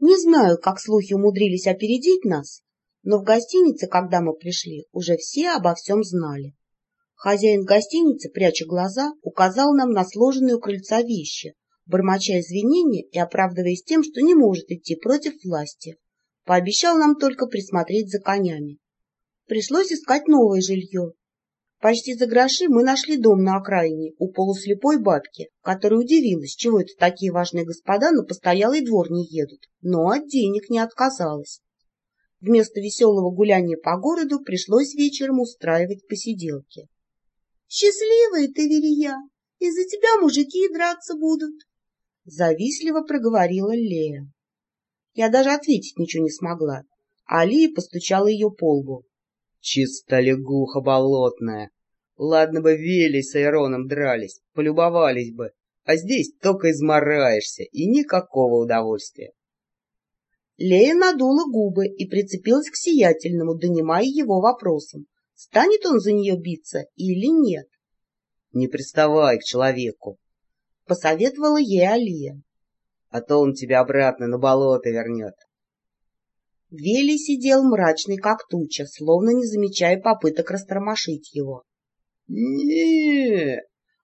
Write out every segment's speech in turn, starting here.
Не знаю, как слухи умудрились опередить нас, но в гостинице, когда мы пришли, уже все обо всем знали. Хозяин гостиницы, пряча глаза, указал нам на сложенные у крыльца вещи, бормоча извинения и оправдываясь тем, что не может идти против власти. Пообещал нам только присмотреть за конями. Пришлось искать новое жилье. Почти за гроши мы нашли дом на окраине у полуслепой бабки, которая удивилась, чего это такие важные господа на постоялый двор не едут, но от денег не отказалась. Вместо веселого гуляния по городу пришлось вечером устраивать посиделки. — Счастливая ты, Верия! Из-за тебя мужики драться будут! — завистливо проговорила Лея. Я даже ответить ничего не смогла, Алия постучала ее по лбу. — Чисто лягуха болотная! Ладно бы Вели с Айроном дрались, полюбовались бы, а здесь только измораешься и никакого удовольствия. Лея надула губы и прицепилась к сиятельному, донимая его вопросом, станет он за нее биться или нет. — Не приставай к человеку, — посоветовала ей Алия. — А то он тебя обратно на болото вернет. Вели сидел мрачный, как туча, словно не замечая попыток растормошить его. не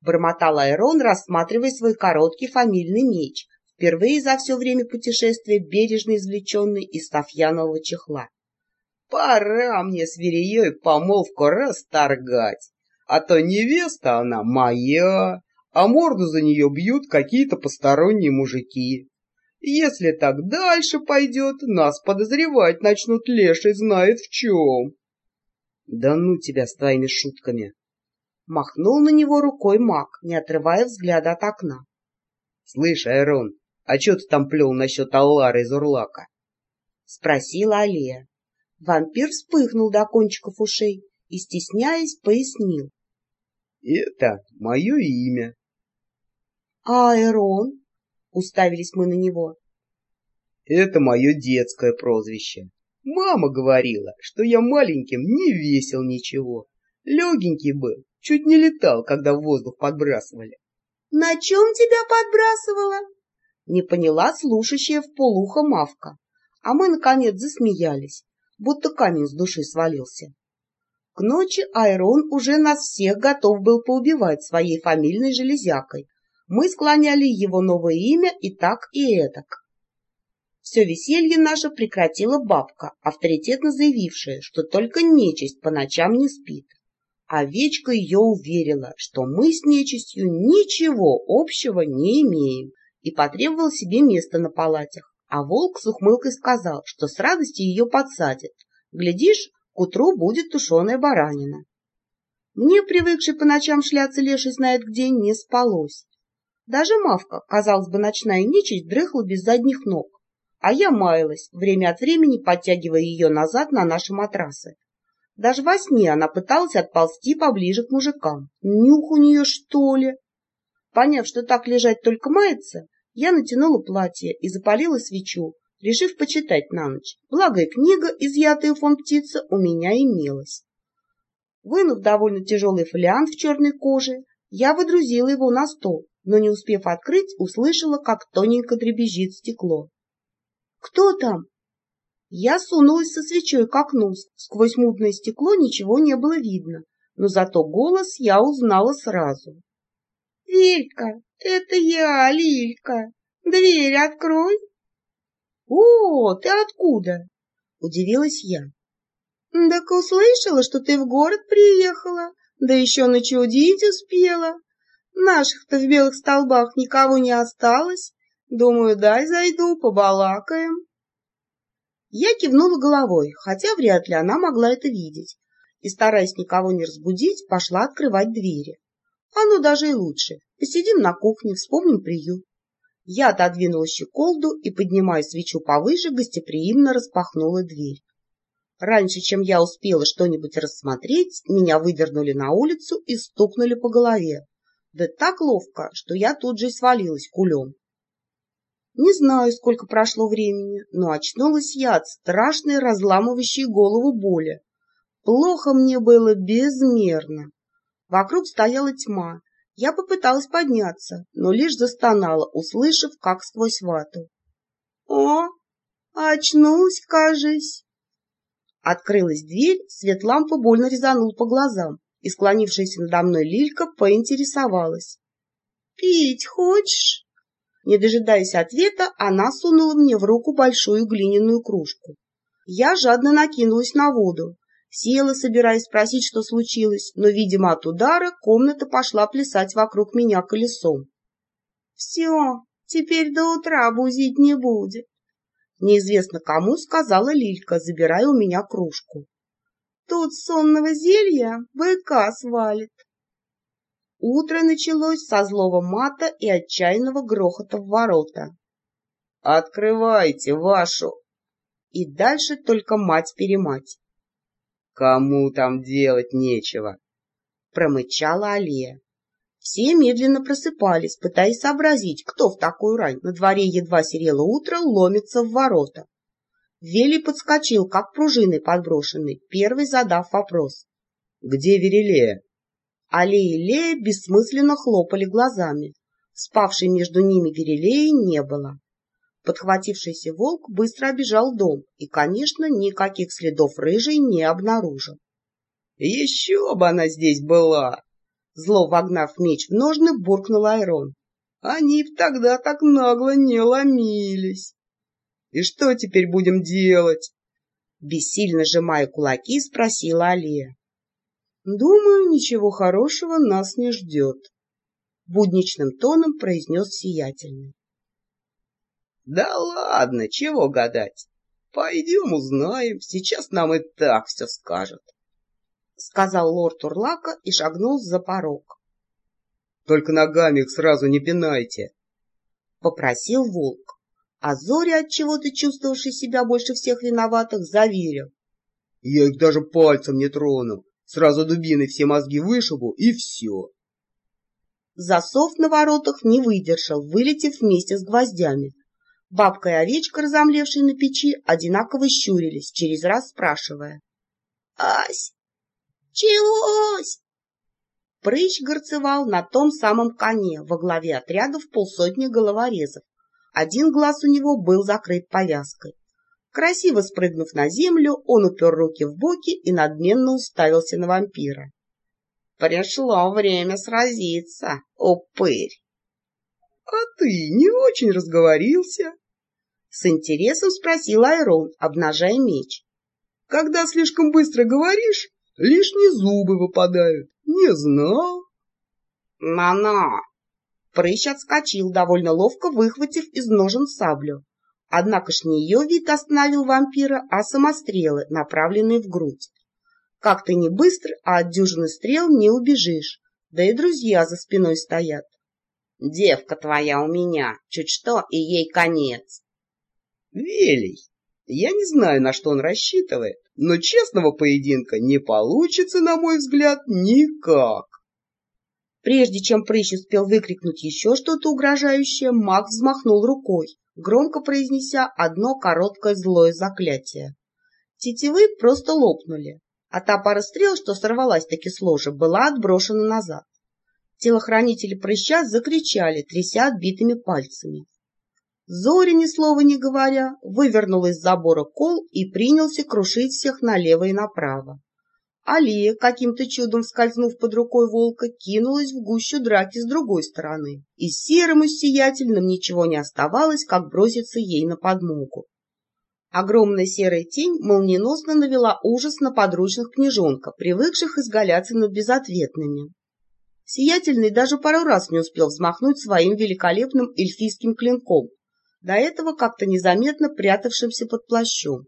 бормотал Айрон, рассматривая свой короткий фамильный меч, впервые за все время путешествия бережно извлеченный из софьянового чехла. «Пора мне с Вереей помолвку расторгать, а то невеста она моя, а морду за нее бьют какие-то посторонние мужики. Если так дальше пойдет, нас подозревать начнут леший знает в чем». «Да ну тебя с твоими шутками!» Махнул на него рукой маг, не отрывая взгляда от окна. — Слышь, Айрон, а что ты там плел насчет Аллара из Урлака? — спросила Алия. Вампир вспыхнул до кончиков ушей и, стесняясь, пояснил. — Это мое имя. — Айрон? — уставились мы на него. — Это мое детское прозвище. Мама говорила, что я маленьким не весил ничего. Легенький был, чуть не летал, когда в воздух подбрасывали. — На чем тебя подбрасывала? Не поняла слушающая в полухо Мавка, а мы, наконец, засмеялись, будто камень с души свалился. К ночи Айрон уже нас всех готов был поубивать своей фамильной железякой. Мы склоняли его новое имя и так, и этак. Все веселье наше прекратила бабка, авторитетно заявившая, что только нечисть по ночам не спит. Овечка ее уверила, что мы с нечистью ничего общего не имеем, и потребовал себе место на палатях. А волк с ухмылкой сказал, что с радостью ее подсадит. Глядишь, к утру будет тушеная баранина. Мне, привыкший по ночам шляться леший знает где, не спалось. Даже мавка, казалось бы, ночная нечисть, дрыхла без задних ног. А я маялась, время от времени подтягивая ее назад на наши матрасы. Даже во сне она пыталась отползти поближе к мужикам. Нюх у нее, что ли? Поняв, что так лежать только мается, я натянула платье и запалила свечу, решив почитать на ночь. Благо и книга, изъятая у фон птицы, у меня имелась. Вынув довольно тяжелый фолиант в черной коже, я выдрузила его на стол, но, не успев открыть, услышала, как тоненько дребезжит стекло. — Кто там? Я сунулась со свечой к окну. Сквозь мутное стекло ничего не было видно, но зато голос я узнала сразу. — Велька, это я, Лилька. Дверь открой. — О, ты откуда? — удивилась я. — Так услышала, что ты в город приехала, да еще начудить успела. Наших-то в белых столбах никого не осталось. Думаю, дай зайду, побалакаем. Я кивнула головой, хотя вряд ли она могла это видеть, и, стараясь никого не разбудить, пошла открывать двери. Оно даже и лучше. Посидим на кухне, вспомним приют. Я отодвинула щеколду и, поднимая свечу повыше, гостеприимно распахнула дверь. Раньше, чем я успела что-нибудь рассмотреть, меня выдернули на улицу и стукнули по голове. Да так ловко, что я тут же свалилась кулем. Не знаю, сколько прошло времени, но очнулась я от страшной разламывающей голову боли. Плохо мне было безмерно. Вокруг стояла тьма. Я попыталась подняться, но лишь застонала, услышав, как сквозь вату. — О, Очнулась, кажись. Открылась дверь, свет лампы больно резанул по глазам, и склонившаяся надо мной Лилька поинтересовалась. — Пить хочешь? Не дожидаясь ответа, она сунула мне в руку большую глиняную кружку. Я жадно накинулась на воду, села, собираясь спросить, что случилось, но, видимо, от удара комната пошла плясать вокруг меня колесом. — Все, теперь до утра бузить не будет. Неизвестно кому сказала Лилька, забирая у меня кружку. Тут сонного зелья быка свалит. Утро началось со злого мата и отчаянного грохота в ворота. «Открывайте вашу!» И дальше только мать-перемать. «Кому там делать нечего?» Промычала Алия. Все медленно просыпались, пытаясь сообразить, кто в такую рань, на дворе едва серело утро, ломится в ворота. Вели подскочил, как пружиной подброшенный, первый задав вопрос. — Где Верелея? Аллея и Лея бессмысленно хлопали глазами. Спавшей между ними Верелеи не было. Подхватившийся волк быстро обежал дом и, конечно, никаких следов рыжей не обнаружил. — Еще бы она здесь была! Зло вогнав меч в ножны, буркнул Айрон. Они б тогда так нагло не ломились. И что теперь будем делать? Бессильно сжимая кулаки, спросила Алия. Думаю, ничего хорошего нас не ждет. Будничным тоном произнес сиятельный. Да ладно, чего гадать. Пойдем узнаем, сейчас нам и так все скажут. — сказал лорд Урлака и шагнул за порог. — Только ногами их сразу не пинайте, — попросил волк. А Зоря, отчего-то чувствовавший себя больше всех виноватых, заверил. — Я их даже пальцем не трону. Сразу дубиной все мозги вышибу, и все. Засов на воротах не выдержал, вылетев вместе с гвоздями. Бабка и овечка, разомлевшие на печи, одинаково щурились, через раз спрашивая. — Ась, «Чегось?» Прыщ горцевал на том самом коне во главе отряда в полсотни головорезов. Один глаз у него был закрыт повязкой. Красиво спрыгнув на землю, он упер руки в боки и надменно уставился на вампира. «Пришло время сразиться, упырь!» «А ты не очень разговорился?» С интересом спросил Айрон, обнажая меч. «Когда слишком быстро говоришь, Лишние зубы выпадают. Не знал. На-на! Прыщ отскочил, довольно ловко выхватив из ножен саблю. Однако ж не ее вид остановил вампира, а самострелы, направленные в грудь. Как ты не быстр, а от дюжины стрел не убежишь. Да и друзья за спиной стоят. Девка твоя у меня, чуть что, и ей конец. Велий, я не знаю, на что он рассчитывает, но честного поединка не получится, на мой взгляд, никак. Прежде чем Прыщ успел выкрикнуть еще что-то угрожающее, маг взмахнул рукой, громко произнеся одно короткое злое заклятие. Тетивы просто лопнули, а та пара стрел, что сорвалась таки с ложа, была отброшена назад. Телохранители прыща закричали, тряся отбитыми пальцами. Зоря, ни слова не говоря, вывернул из забора кол и принялся крушить всех налево и направо. Алия, каким-то чудом скользнув под рукой волка, кинулась в гущу драки с другой стороны, и серому сиятельным ничего не оставалось, как броситься ей на подмогу. Огромная серая тень молниеносно навела ужас на подручных княжонка, привыкших изгаляться над безответными. Сиятельный даже пару раз не успел взмахнуть своим великолепным эльфийским клинком, до этого как-то незаметно прятавшимся под плащом.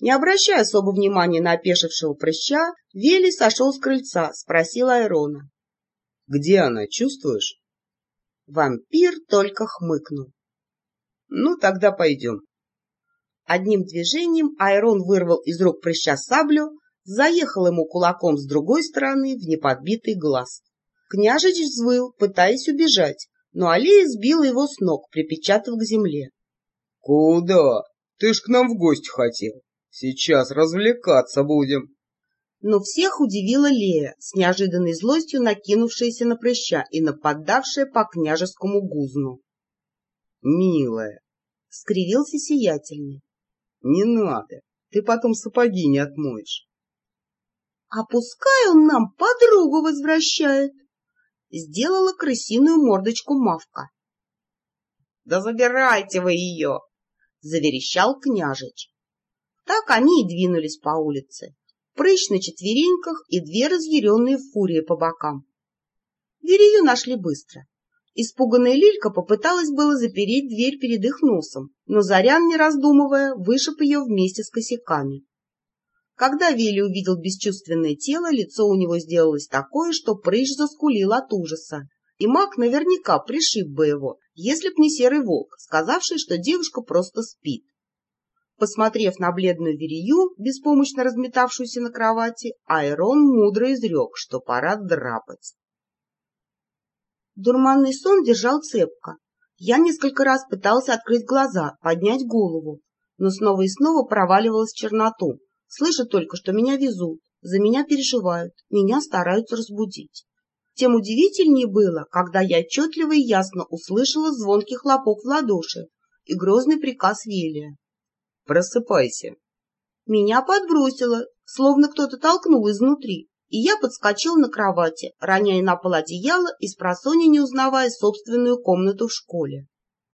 Не обращая особо внимания на опешившего прыща, Вели сошел с крыльца, спросил Айрона. — Где она, чувствуешь? Вампир только хмыкнул. — Ну, тогда пойдем. Одним движением Айрон вырвал из рук прыща саблю, заехал ему кулаком с другой стороны в неподбитый глаз. Княжич взвыл, пытаясь убежать, но Алия сбила его с ног, припечатав к земле. — Куда? Ты ж к нам в гости хотел. Сейчас развлекаться будем. Но всех удивила Лея, с неожиданной злостью накинувшаяся на прыща и нападавшая по княжескому гузну. — Милая, —— скривился сиятельный. — Не надо, ты потом сапоги не отмоешь. — А пускай он нам подругу возвращает, — сделала крысиную мордочку Мавка. — Да забирайте вы ее! — заверещал княжич. Так они и двинулись по улице. Прыщ на четвереньках и две разъяренные фурии по бокам. Верею нашли быстро. Испуганная Лилька попыталась было запереть дверь перед их носом, но Зарян, не раздумывая, вышиб ее вместе с косяками. Когда Вели увидел бесчувственное тело, лицо у него сделалось такое, что прыщ заскулил от ужаса, и маг наверняка пришиб бы его, если б не серый волк, сказавший, что девушка просто спит. Посмотрев на бледную Верию, беспомощно разметавшуюся на кровати, Айрон мудро изрек, что пора драпать. Дурманный сон держал цепко. Я несколько раз пытался открыть глаза, поднять голову, но снова и снова проваливалась в черноту. Слышу только, что меня везут, за меня переживают, меня стараются разбудить. Тем удивительнее было, когда я отчетливо и ясно услышала звонкий хлопок в ладоши и грозный приказ Велия. «Просыпайся!» Меня подбросило, словно кто-то толкнул изнутри и я подскочил на кровати, роняя на пол одеяло и с просонья не узнавая собственную комнату в школе.